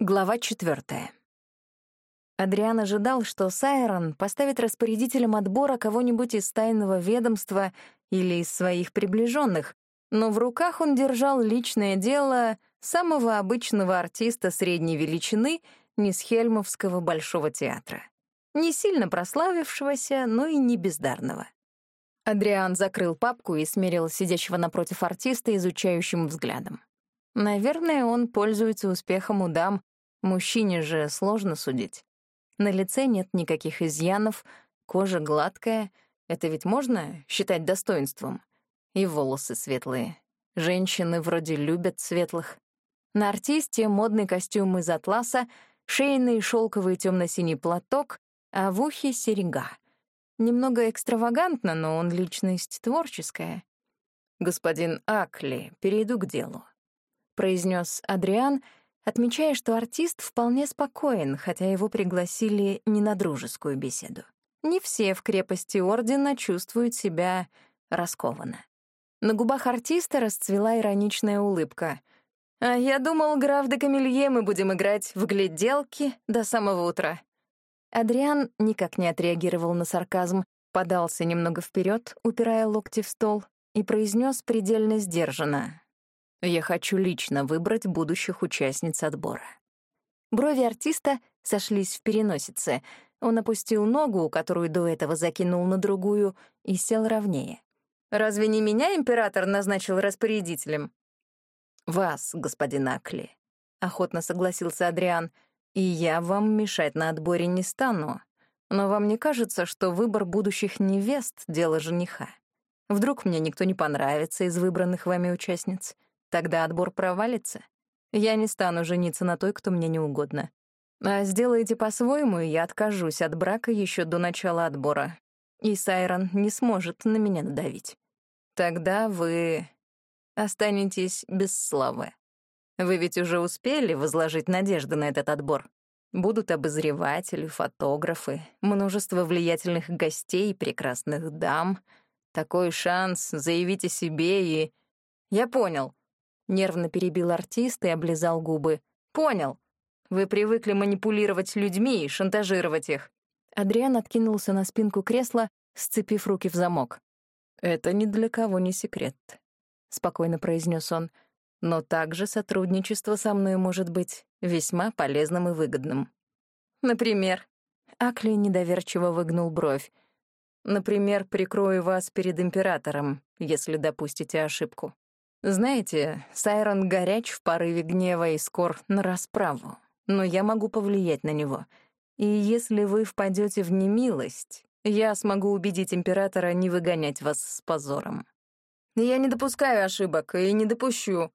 Глава четвертая. Адриан ожидал, что Сайрон поставит распорядителем отбора кого-нибудь из тайного ведомства или из своих приближенных, но в руках он держал личное дело самого обычного артиста средней величины Нисхельмовского Большого театра. Не сильно прославившегося, но и не бездарного. Адриан закрыл папку и смерил сидящего напротив артиста изучающим взглядом. Наверное, он пользуется успехом у дам, Мужчине же сложно судить. На лице нет никаких изъянов, кожа гладкая. Это ведь можно считать достоинством? И волосы светлые. Женщины вроде любят светлых. На артисте модный костюм из атласа, шейный шелковый темно-синий платок, а в ухе — серега. Немного экстравагантно, но он личность творческая. «Господин Акли, перейду к делу», — произнес Адриан — отмечая, что артист вполне спокоен, хотя его пригласили не на дружескую беседу. Не все в крепости Ордена чувствуют себя раскованно. На губах артиста расцвела ироничная улыбка. «А я думал, граф де Камелье мы будем играть в гляделки до самого утра». Адриан никак не отреагировал на сарказм, подался немного вперед, упирая локти в стол, и произнес предельно сдержанно. Я хочу лично выбрать будущих участниц отбора. Брови артиста сошлись в переносице. Он опустил ногу, которую до этого закинул на другую, и сел ровнее. «Разве не меня император назначил распорядителем?» «Вас, господин Акли», — охотно согласился Адриан, «и я вам мешать на отборе не стану. Но вам не кажется, что выбор будущих невест — дело жениха? Вдруг мне никто не понравится из выбранных вами участниц?» Тогда отбор провалится. Я не стану жениться на той, кто мне не угодно. А сделаете по-своему, и я откажусь от брака еще до начала отбора. И Сайрон не сможет на меня надавить. Тогда вы останетесь без славы. Вы ведь уже успели возложить надежды на этот отбор. Будут обозреватели, фотографы, множество влиятельных гостей и прекрасных дам. Такой шанс заявить о себе и... Я понял. Нервно перебил артист и облизал губы. «Понял. Вы привыкли манипулировать людьми и шантажировать их». Адриан откинулся на спинку кресла, сцепив руки в замок. «Это ни для кого не секрет», — спокойно произнес он. «Но также сотрудничество со мной может быть весьма полезным и выгодным». «Например?» Акли недоверчиво выгнул бровь. «Например, прикрою вас перед императором, если допустите ошибку». Знаете, Сайрон горяч в порыве гнева и скор на расправу, но я могу повлиять на него. И если вы впадете в немилость, я смогу убедить императора не выгонять вас с позором. Я не допускаю ошибок и не допущу,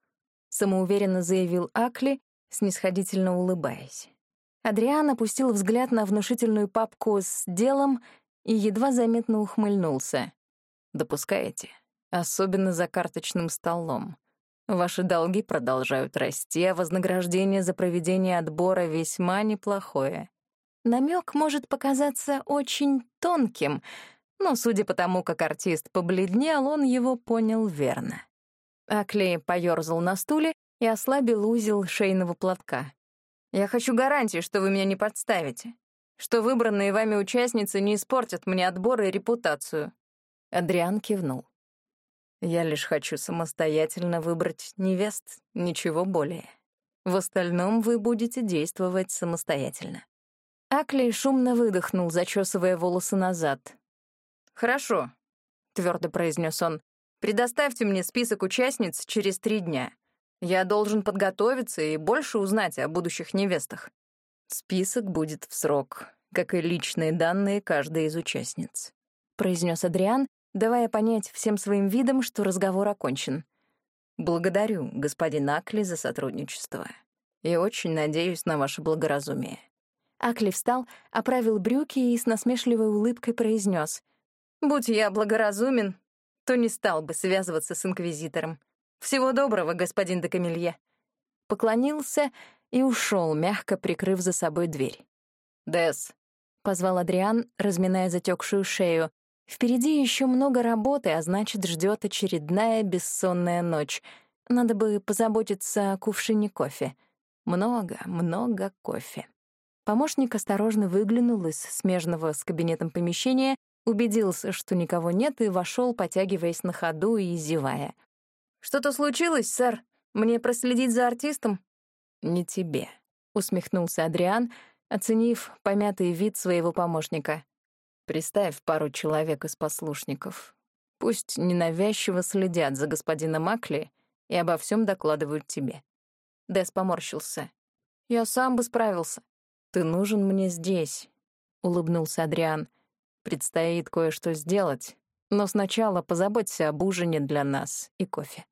самоуверенно заявил Акли, снисходительно улыбаясь. Адриан опустил взгляд на внушительную папку с делом и едва заметно ухмыльнулся. «Допускаете?» Особенно за карточным столом. Ваши долги продолжают расти, а вознаграждение за проведение отбора весьма неплохое. Намек может показаться очень тонким, но, судя по тому, как артист побледнел, он его понял верно. Акли поёрзал на стуле и ослабил узел шейного платка. «Я хочу гарантии, что вы меня не подставите, что выбранные вами участницы не испортят мне отбор и репутацию». Адриан кивнул. Я лишь хочу самостоятельно выбрать невест, ничего более. В остальном вы будете действовать самостоятельно». Акли шумно выдохнул, зачесывая волосы назад. «Хорошо», — твердо произнес он. «Предоставьте мне список участниц через три дня. Я должен подготовиться и больше узнать о будущих невестах. Список будет в срок, как и личные данные каждой из участниц», — произнес Адриан давая понять всем своим видом, что разговор окончен. «Благодарю, господин Акли, за сотрудничество. И очень надеюсь на ваше благоразумие». Акли встал, оправил брюки и с насмешливой улыбкой произнес: «Будь я благоразумен, то не стал бы связываться с инквизитором. Всего доброго, господин де Камелье». Поклонился и ушел, мягко прикрыв за собой дверь. «Десс», — позвал Адриан, разминая затекшую шею, Впереди еще много работы, а значит, ждет очередная бессонная ночь. Надо бы позаботиться о кувшине кофе. Много, много кофе. Помощник осторожно выглянул из смежного с кабинетом помещения, убедился, что никого нет, и вошел, потягиваясь на ходу и зевая. «Что-то случилось, сэр? Мне проследить за артистом?» «Не тебе», — усмехнулся Адриан, оценив помятый вид своего помощника. «Приставь пару человек из послушников. Пусть ненавязчиво следят за господином Макли и обо всем докладывают тебе». Дэс поморщился. «Я сам бы справился». «Ты нужен мне здесь», — улыбнулся Адриан. «Предстоит кое-что сделать, но сначала позаботься об ужине для нас и кофе».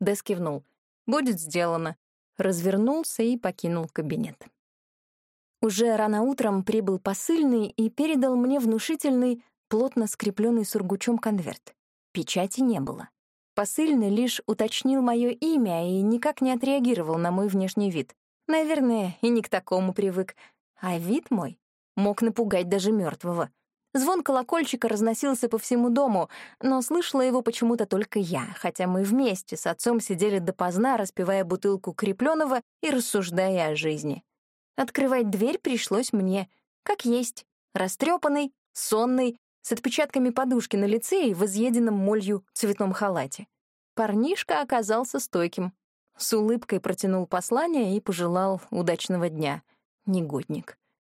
Дэс кивнул. «Будет сделано». Развернулся и покинул кабинет. Уже рано утром прибыл посыльный и передал мне внушительный, плотно скрепленный сургучом конверт. Печати не было. Посыльный лишь уточнил мое имя и никак не отреагировал на мой внешний вид. Наверное, и не к такому привык. А вид мой мог напугать даже мертвого. Звон колокольчика разносился по всему дому, но слышала его почему-то только я, хотя мы вместе с отцом сидели допоздна, распивая бутылку крепленого и рассуждая о жизни. Открывать дверь пришлось мне, как есть, растрепанный, сонный, с отпечатками подушки на лице и в изъеденном молью цветном халате. Парнишка оказался стойким. С улыбкой протянул послание и пожелал удачного дня. Негодник.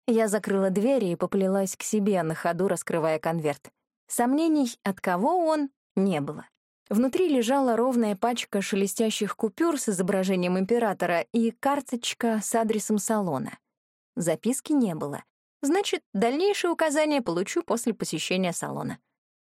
Я закрыла двери и поплелась к себе, на ходу раскрывая конверт. Сомнений, от кого он, не было. Внутри лежала ровная пачка шелестящих купюр с изображением императора и карточка с адресом салона. Записки не было. Значит, дальнейшие указания получу после посещения салона.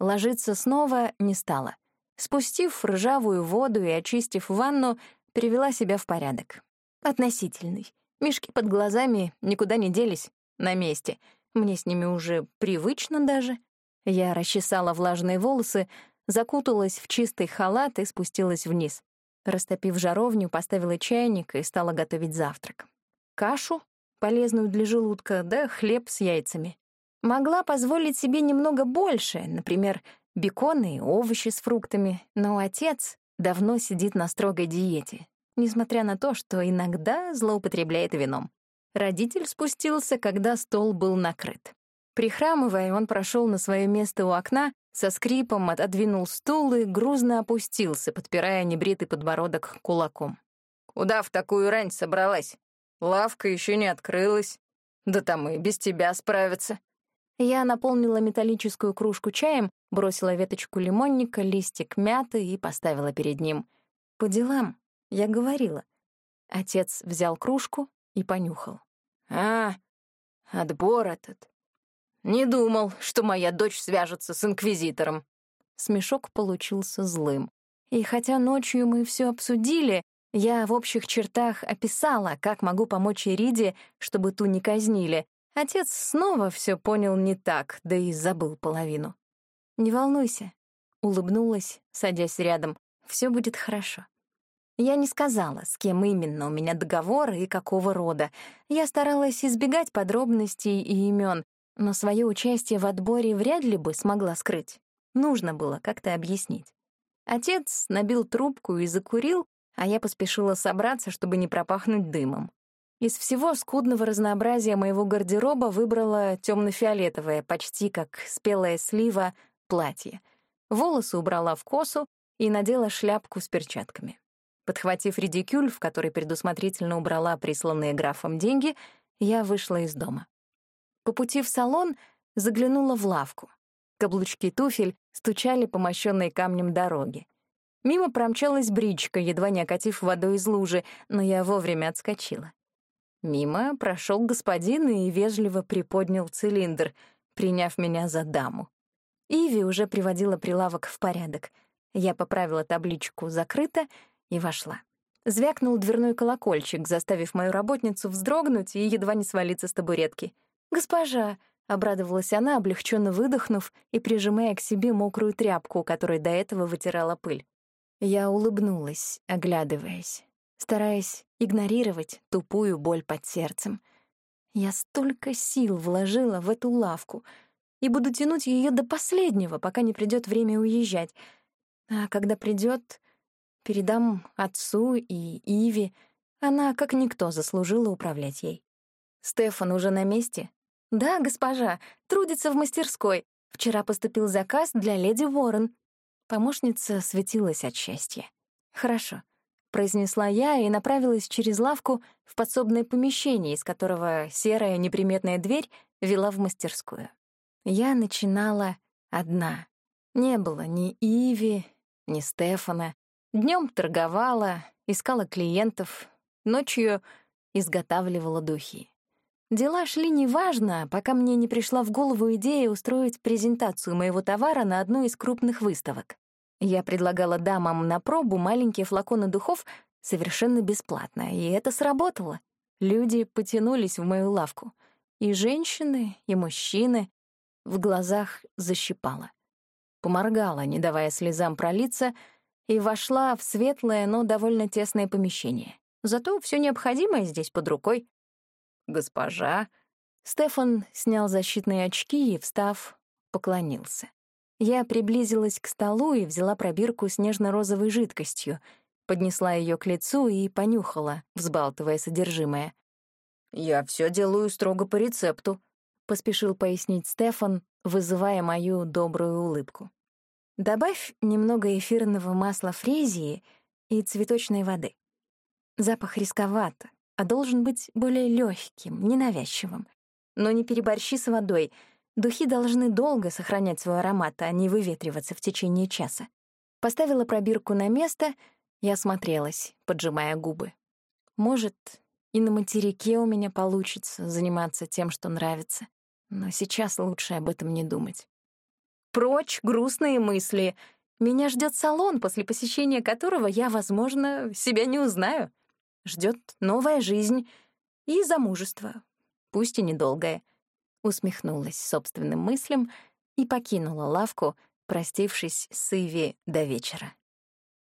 Ложиться снова не стала. Спустив ржавую воду и очистив ванну, привела себя в порядок. Относительный. Мешки под глазами никуда не делись, на месте. Мне с ними уже привычно даже. Я расчесала влажные волосы, закуталась в чистый халат и спустилась вниз. Растопив жаровню, поставила чайник и стала готовить завтрак. Кашу, полезную для желудка, да хлеб с яйцами. Могла позволить себе немного больше, например, бекон и овощи с фруктами, но отец давно сидит на строгой диете, несмотря на то, что иногда злоупотребляет вином. Родитель спустился, когда стол был накрыт. Прихрамывая, он прошел на свое место у окна, со скрипом отодвинул стул и грузно опустился, подпирая небритый подбородок кулаком. «Куда в такую рань собралась? Лавка еще не открылась. Да там и без тебя справятся». Я наполнила металлическую кружку чаем, бросила веточку лимонника, листик мяты и поставила перед ним. «По делам», — я говорила. Отец взял кружку и понюхал. «А, отбор этот. Не думал, что моя дочь свяжется с инквизитором». Смешок получился злым. И хотя ночью мы все обсудили, я в общих чертах описала, как могу помочь Ириде, чтобы ту не казнили. Отец снова все понял не так, да и забыл половину. «Не волнуйся», — улыбнулась, садясь рядом. Все будет хорошо». Я не сказала, с кем именно у меня договор и какого рода. Я старалась избегать подробностей и имен, но свое участие в отборе вряд ли бы смогла скрыть. Нужно было как-то объяснить. Отец набил трубку и закурил, а я поспешила собраться, чтобы не пропахнуть дымом. Из всего скудного разнообразия моего гардероба выбрала темно-фиолетовое, почти как спелая слива, платье. Волосы убрала в косу и надела шляпку с перчатками. Подхватив редикюль, в который предусмотрительно убрала присланные графом деньги, я вышла из дома. По пути в салон заглянула в лавку. Каблучки туфель стучали по мощенной камнем дороге. Мимо промчалась бричка, едва не окатив водой из лужи, но я вовремя отскочила. Мимо прошел господин и вежливо приподнял цилиндр, приняв меня за даму. Иви уже приводила прилавок в порядок. Я поправила табличку «Закрыто» и вошла. Звякнул дверной колокольчик, заставив мою работницу вздрогнуть и едва не свалиться с табуретки. «Госпожа!» — обрадовалась она, облегченно выдохнув и прижимая к себе мокрую тряпку, которой до этого вытирала пыль. Я улыбнулась, оглядываясь, стараясь игнорировать тупую боль под сердцем. Я столько сил вложила в эту лавку и буду тянуть ее до последнего, пока не придет время уезжать. А когда придет, Передам отцу и Иве, Она, как никто, заслужила управлять ей. «Стефан уже на месте?» «Да, госпожа, трудится в мастерской. Вчера поступил заказ для леди Уоррен». Помощница светилась от счастья. «Хорошо», — произнесла я и направилась через лавку в подсобное помещение, из которого серая неприметная дверь вела в мастерскую. Я начинала одна. Не было ни Иви, ни Стефана. Днем торговала, искала клиентов, ночью изготавливала духи. Дела шли неважно, пока мне не пришла в голову идея устроить презентацию моего товара на одной из крупных выставок. Я предлагала дамам на пробу маленькие флаконы духов совершенно бесплатно, и это сработало. Люди потянулись в мою лавку. И женщины, и мужчины. В глазах защипало. Поморгала, не давая слезам пролиться, и вошла в светлое, но довольно тесное помещение. Зато все необходимое здесь под рукой. «Госпожа...» Стефан снял защитные очки и, встав, поклонился. Я приблизилась к столу и взяла пробирку с нежно-розовой жидкостью, поднесла ее к лицу и понюхала, взбалтывая содержимое. «Я все делаю строго по рецепту», — поспешил пояснить Стефан, вызывая мою добрую улыбку. Добавь немного эфирного масла фрезии и цветочной воды. Запах рисковато, а должен быть более легким, ненавязчивым. Но не переборщи с водой. Духи должны долго сохранять свой аромат, а не выветриваться в течение часа. Поставила пробирку на место и осмотрелась, поджимая губы. Может, и на материке у меня получится заниматься тем, что нравится. Но сейчас лучше об этом не думать. Прочь грустные мысли. Меня ждет салон, после посещения которого я, возможно, себя не узнаю. Ждет новая жизнь и замужество, пусть и недолгое. Усмехнулась собственным мыслям и покинула лавку, простившись с Иви до вечера.